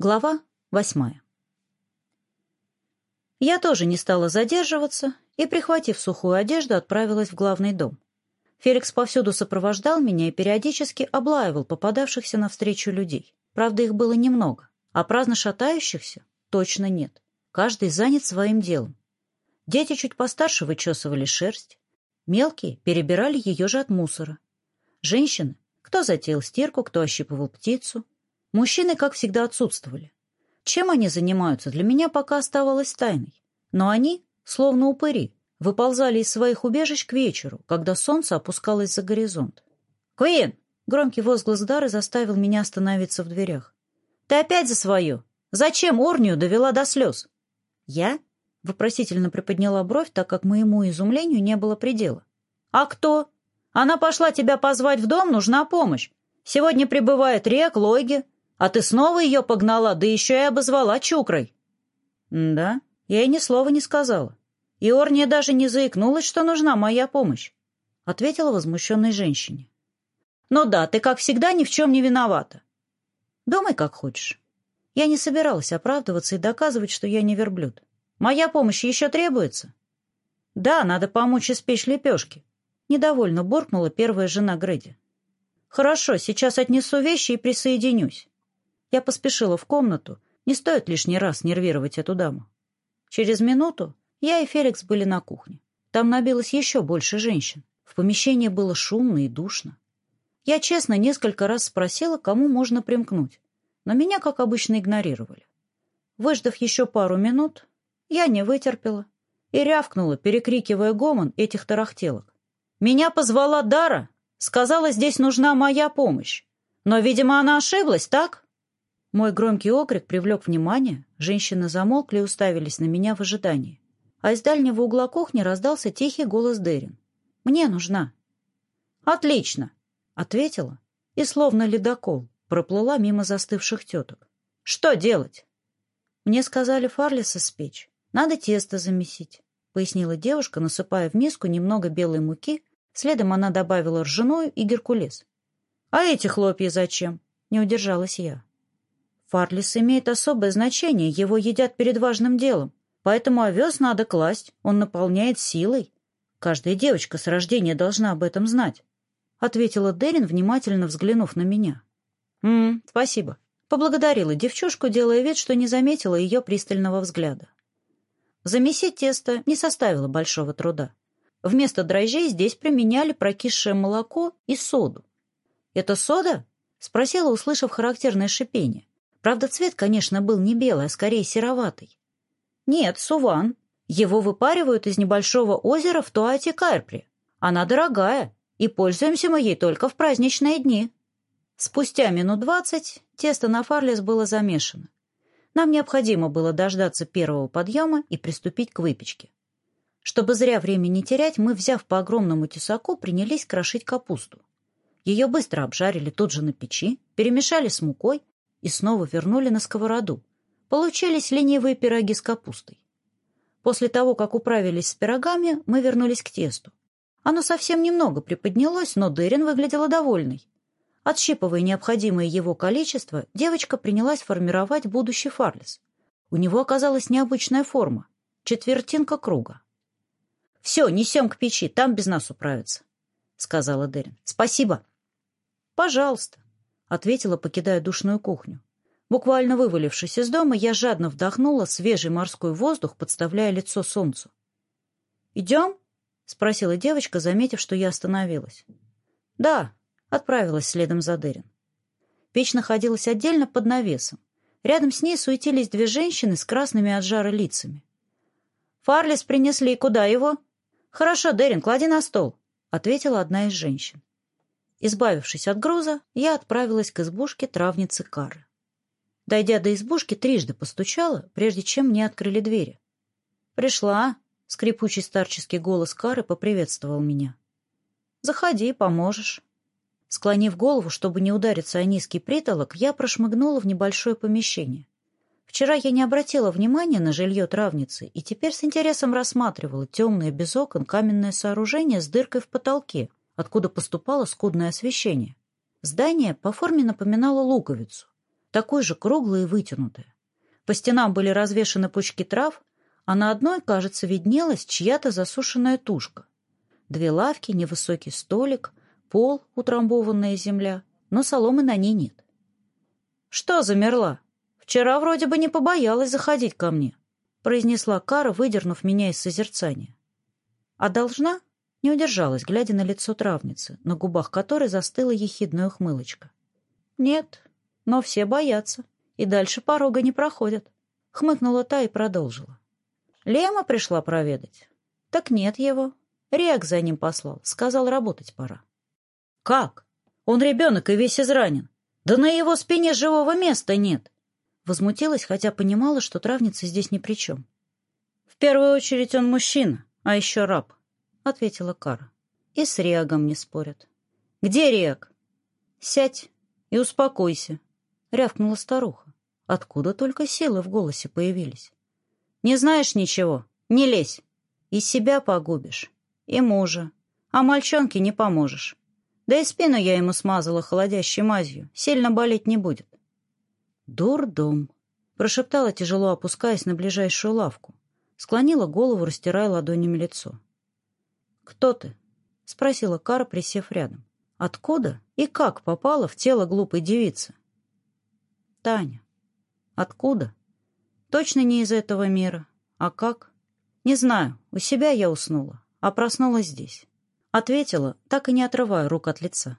Глава восьмая. Я тоже не стала задерживаться и, прихватив сухую одежду, отправилась в главный дом. Феликс повсюду сопровождал меня и периодически облаивал попадавшихся навстречу людей. Правда, их было немного, а праздно шатающихся точно нет. Каждый занят своим делом. Дети чуть постарше вычесывали шерсть, мелкие перебирали ее же от мусора. Женщины, кто затеял стирку, кто ощипывал птицу — Мужчины, как всегда, отсутствовали. Чем они занимаются, для меня пока оставалось тайной. Но они, словно упыри, выползали из своих убежищ к вечеру, когда солнце опускалось за горизонт. «Куин!» — громкий возглас Дары заставил меня остановиться в дверях. «Ты опять за свою! Зачем Орнию довела до слез?» «Я?» — вопросительно приподняла бровь, так как моему изумлению не было предела. «А кто? Она пошла тебя позвать в дом, нужна помощь. Сегодня прибывает Рек, Лойги. А ты снова ее погнала, да еще и обозвала чукрой. Да, я ей ни слова не сказала. И Орния даже не заикнулась, что нужна моя помощь, — ответила возмущенной женщине. Ну да, ты, как всегда, ни в чем не виновата. Думай, как хочешь. Я не собиралась оправдываться и доказывать, что я не верблюд. Моя помощь еще требуется? Да, надо помочь испечь лепешки. Недовольно буркнула первая жена Грэди. Хорошо, сейчас отнесу вещи и присоединюсь. Я поспешила в комнату. Не стоит лишний раз нервировать эту даму. Через минуту я и Феликс были на кухне. Там набилось еще больше женщин. В помещении было шумно и душно. Я честно несколько раз спросила, кому можно примкнуть, но меня, как обычно, игнорировали. Выждав еще пару минут, я не вытерпела и рявкнула, перекрикивая гомон этих тарахтелок. «Меня позвала Дара! Сказала, здесь нужна моя помощь! Но, видимо, она ошиблась, так?» Мой громкий окрик привлек внимание, женщины замолкли и уставились на меня в ожидании. А из дальнего угла кухни раздался тихий голос Дерин. «Мне нужна». «Отлично!» — ответила и, словно ледокол, проплыла мимо застывших теток. «Что делать?» «Мне сказали фарлиса спечь. Надо тесто замесить», — пояснила девушка, насыпая в миску немного белой муки. Следом она добавила ржаную и геркулес. «А эти хлопья зачем?» — не удержалась я. Фарлис имеет особое значение, его едят перед важным делом. Поэтому овес надо класть, он наполняет силой. Каждая девочка с рождения должна об этом знать», — ответила Дерин, внимательно взглянув на меня. «М -м, спасибо». Поблагодарила девчушку, делая вид, что не заметила ее пристального взгляда. Замесить тесто не составило большого труда. Вместо дрожжей здесь применяли прокисшее молоко и соду. «Это сода?» — спросила, услышав характерное шипение. Правда, цвет, конечно, был не белый, а скорее сероватый. Нет, суван. Его выпаривают из небольшого озера в Туате Карпри. Она дорогая, и пользуемся мы ей только в праздничные дни. Спустя минут двадцать тесто на фарлес было замешано. Нам необходимо было дождаться первого подъема и приступить к выпечке. Чтобы зря времени не терять, мы, взяв по огромному тесаку, принялись крошить капусту. Ее быстро обжарили тут же на печи, перемешали с мукой и снова вернули на сковороду. Получались ленивые пироги с капустой. После того, как управились с пирогами, мы вернулись к тесту. Оно совсем немного приподнялось, но Дерин выглядела довольной. Отщипывая необходимое его количество, девочка принялась формировать будущий фарлис. У него оказалась необычная форма — четвертинка круга. «Все, несем к печи, там без нас управятся», — сказала Дерин. «Спасибо». «Пожалуйста» ответила, покидая душную кухню. Буквально вывалившись из дома, я жадно вдохнула свежий морской воздух, подставляя лицо солнцу. «Идем?» — спросила девочка, заметив, что я остановилась. «Да», — отправилась следом за Дерин. Печь находилась отдельно под навесом. Рядом с ней суетились две женщины с красными от жара лицами. «Фарлис принесли. Куда его?» «Хорошо, Дерин, клади на стол», — ответила одна из женщин. Избавившись от груза, я отправилась к избушке травницы Кары. Дойдя до избушки, трижды постучала, прежде чем мне открыли двери. «Пришла!» — скрипучий старческий голос Кары поприветствовал меня. «Заходи, поможешь». Склонив голову, чтобы не удариться о низкий притолок, я прошмыгнула в небольшое помещение. Вчера я не обратила внимания на жилье травницы и теперь с интересом рассматривала темное без окон каменное сооружение с дыркой в потолке — откуда поступало скудное освещение. Здание по форме напоминало луковицу, такое же круглое и вытянутое. По стенам были развешаны пучки трав, а на одной, кажется, виднелась чья-то засушенная тушка. Две лавки, невысокий столик, пол, утрамбованная земля, но соломы на ней нет. «Что замерла? Вчера вроде бы не побоялась заходить ко мне», произнесла Кара, выдернув меня из созерцания. «А должна?» Не удержалась, глядя на лицо травницы, на губах которой застыла ехидная ухмылочка. «Нет, но все боятся, и дальше порога не проходят», — хмыкнула та и продолжила. «Лема пришла проведать». «Так нет его. Рек за ним послал, сказал, работать пора». «Как? Он ребенок и весь изранен. Да на его спине живого места нет!» Возмутилась, хотя понимала, что травница здесь ни при чем. «В первую очередь он мужчина, а еще раб ответила Кара. «И с Риагом не спорят». «Где Риаг?» «Сядь и успокойся», — рявкнула старуха. Откуда только силы в голосе появились. «Не знаешь ничего? Не лезь. И себя погубишь, и мужа, а мальчонке не поможешь. Да и спину я ему смазала холодящей мазью, сильно болеть не будет». «Дурдом», — прошептала, тяжело опускаясь на ближайшую лавку. Склонила голову, растирая ладонями лицо. «Кто ты?» — спросила Кара, присев рядом. «Откуда и как попала в тело глупой девицы?» «Таня. Откуда?» «Точно не из этого мира. А как?» «Не знаю. У себя я уснула, а проснулась здесь». Ответила, так и не отрывая рук от лица.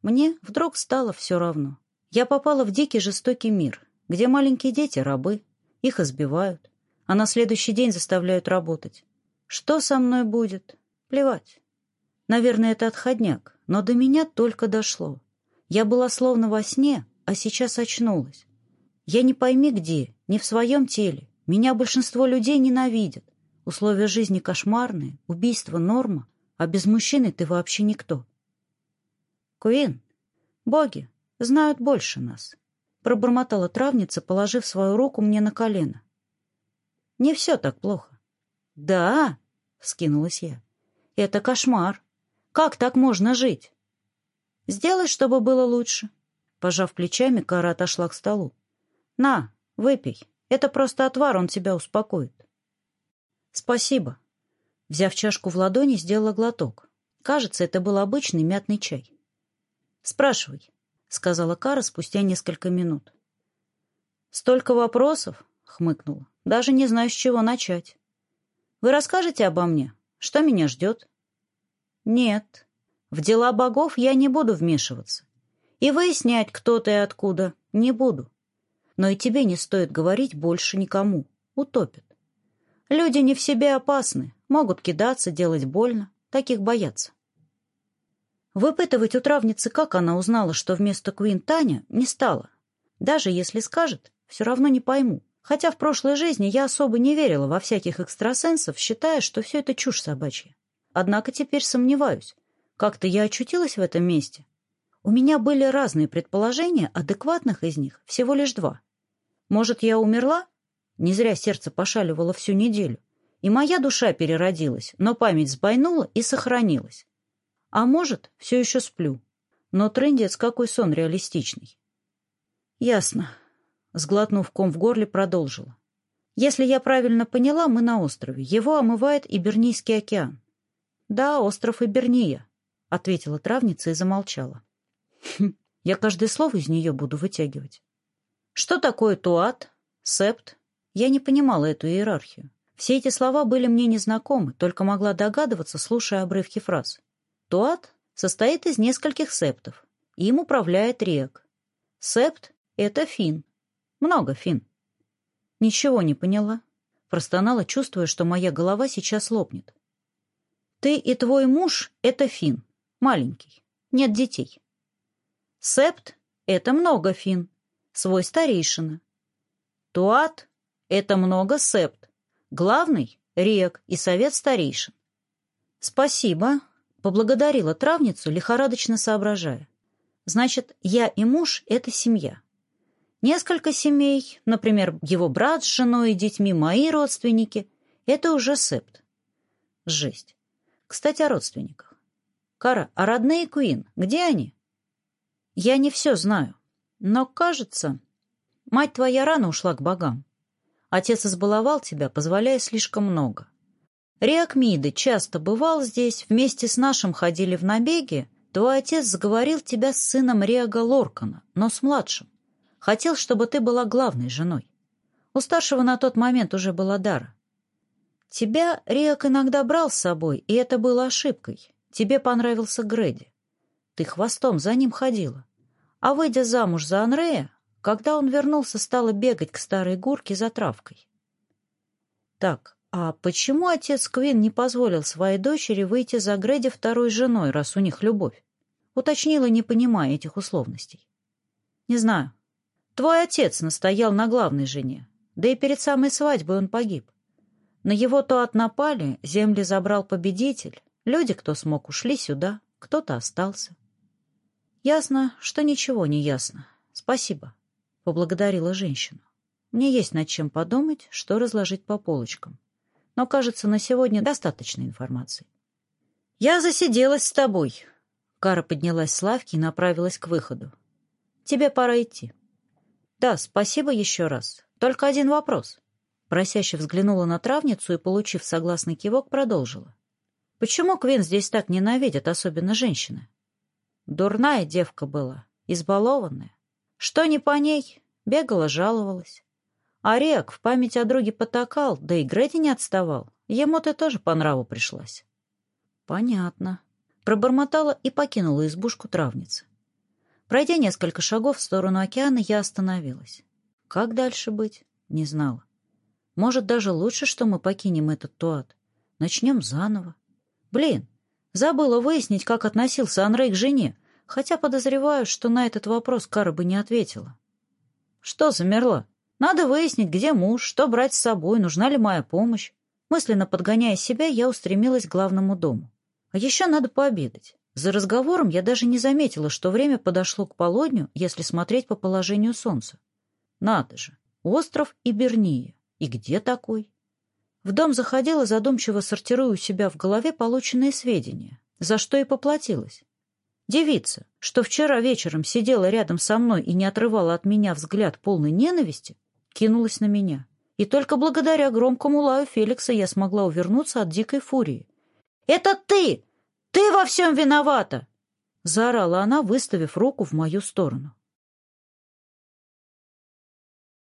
Мне вдруг стало все равно. Я попала в дикий жестокий мир, где маленькие дети — рабы, их избивают, а на следующий день заставляют работать. Что со мной будет, Плевать. Наверное, это отходняк, но до меня только дошло. Я была словно во сне, а сейчас очнулась. Я не пойми где, не в своем теле. Меня большинство людей ненавидят. Условия жизни кошмарные, убийство норма, а без мужчины ты вообще никто. Куин, боги знают больше нас, пробормотала травница, положив свою руку мне на колено. Не все так плохо. Да, скинулась я. Это кошмар. Как так можно жить? Сделай, чтобы было лучше. Пожав плечами, Кара отошла к столу. На, выпей. Это просто отвар, он тебя успокоит. Спасибо. Взяв чашку в ладони, сделала глоток. Кажется, это был обычный мятный чай. Спрашивай, сказала Кара спустя несколько минут. Столько вопросов, хмыкнула. Даже не знаю, с чего начать. Вы расскажете обо мне? Что меня ждет? Нет, в дела богов я не буду вмешиваться. И выяснять, кто ты и откуда, не буду. Но и тебе не стоит говорить больше никому. Утопят. Люди не в себе опасны, могут кидаться, делать больно. Таких боятся. Выпытывать у травницы, как она узнала, что вместо Куин Таня, не стала. Даже если скажет, все равно не пойму. Хотя в прошлой жизни я особо не верила во всяких экстрасенсов, считая, что все это чушь собачья. Однако теперь сомневаюсь. Как-то я очутилась в этом месте. У меня были разные предположения, адекватных из них всего лишь два. Может, я умерла? Не зря сердце пошаливало всю неделю. И моя душа переродилась, но память сбойнула и сохранилась. А может, все еще сплю. Но трындец какой сон реалистичный. Ясно. Сглотнув ком в горле, продолжила. «Если я правильно поняла, мы на острове. Его омывает Ибернийский океан». «Да, остров Иберния», — ответила травница и замолчала. «Хм, «Я каждое слово из нее буду вытягивать». «Что такое туат? Септ?» Я не понимала эту иерархию. Все эти слова были мне незнакомы, только могла догадываться, слушая обрывки фраз. Туат состоит из нескольких септов. Им управляет рек. Септ — это фин, много, Фин. Ничего не поняла. Простонала, чувствуя, что моя голова сейчас лопнет. Ты и твой муж — это Фин. Маленький. Нет детей. Септ — это много, Фин. Свой старейшина. Туат — это много септ. Главный — рек и совет старейшин. Спасибо. Поблагодарила травницу, лихорадочно соображая. Значит, я и муж — это семья. Несколько семей, например, его брат с женой и детьми, мои родственники, это уже септ. Жесть. Кстати, о родственниках. Кара, а родные Куин, где они? Я не все знаю, но, кажется, мать твоя рано ушла к богам. Отец избаловал тебя, позволяя слишком много. Реакмиды часто бывал здесь, вместе с нашим ходили в набеги, твой отец заговорил тебя с сыном Реага Лоркана, но с младшим. Хотел, чтобы ты была главной женой. У старшего на тот момент уже была дара. Тебя Риак иногда брал с собой, и это было ошибкой. Тебе понравился Греди. Ты хвостом за ним ходила. А выйдя замуж за Анрея, когда он вернулся, стала бегать к старой гурке за травкой. Так, а почему отец Квин не позволил своей дочери выйти за Греди второй женой, раз у них любовь? Уточнила, не понимая этих условностей. Не знаю, Твой отец настоял на главной жене, да и перед самой свадьбой он погиб. На его то от напали, земли забрал победитель, люди, кто смог, ушли сюда, кто-то остался. Ясно, что ничего не ясно. Спасибо, — поблагодарила женщину. Мне есть над чем подумать, что разложить по полочкам. Но, кажется, на сегодня достаточно информации. Я засиделась с тобой. Кара поднялась с лавки и направилась к выходу. Тебе пора идти. «Да, спасибо еще раз. Только один вопрос». Просяще взглянула на травницу и, получив согласный кивок, продолжила. «Почему Квин здесь так ненавидят, особенно женщины?» Дурная девка была, избалованная. Что не по ней, бегала, жаловалась. «А Орек в память о друге потакал, да и Греди не отставал. Ему ты -то тоже по нраву пришлась. Понятно. Пробормотала и покинула избушку травницы. Пройдя несколько шагов в сторону океана, я остановилась. Как дальше быть, не знала. Может, даже лучше, что мы покинем этот туат. Начнем заново. Блин, забыла выяснить, как относился Анрей к жене, хотя подозреваю, что на этот вопрос Кара бы не ответила. Что замерла? Надо выяснить, где муж, что брать с собой, нужна ли моя помощь. Мысленно подгоняя себя, я устремилась к главному дому. А еще надо пообедать. За разговором я даже не заметила, что время подошло к полудню, если смотреть по положению солнца. Надо же, остров Иберния. И где такой? В дом заходила, задумчиво сортируя у себя в голове полученные сведения, за что и поплатилась. Девица, что вчера вечером сидела рядом со мной и не отрывала от меня взгляд полной ненависти, кинулась на меня. И только благодаря громкому лаю Феликса я смогла увернуться от дикой фурии. «Это ты! «Ты во всем виновата!» — заорала она, выставив руку в мою сторону.